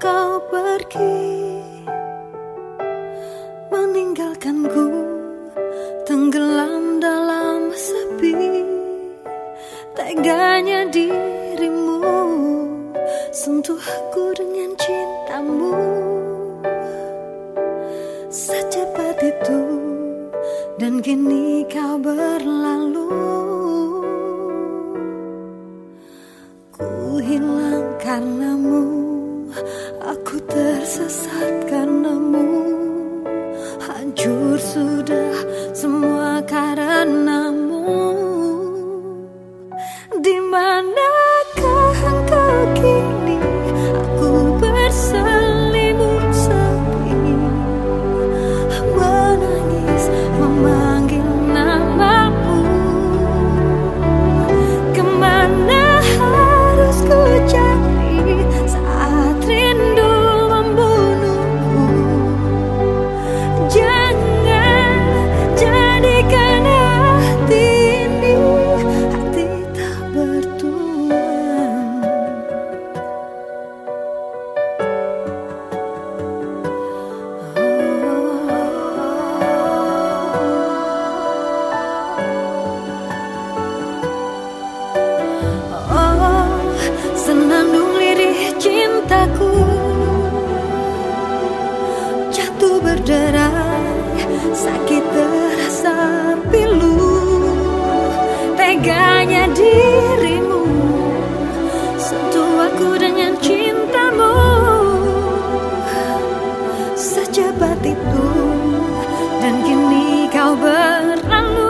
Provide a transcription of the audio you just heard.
kau pergi. Meninggalkanku Tenggelam dalam sepi. Teganya dirimu Sentuh aku dengan cintamu. Secepat itu Dan kini kau berlalu. Ku hilang karenamu Aku tersesat karenamu. Hancur sudah semua mataku jatuh berderai sakit terasa pilu. Teganya dirimu sentuh aku dengan cintamu. Secepat itu dan kini kau berlalu.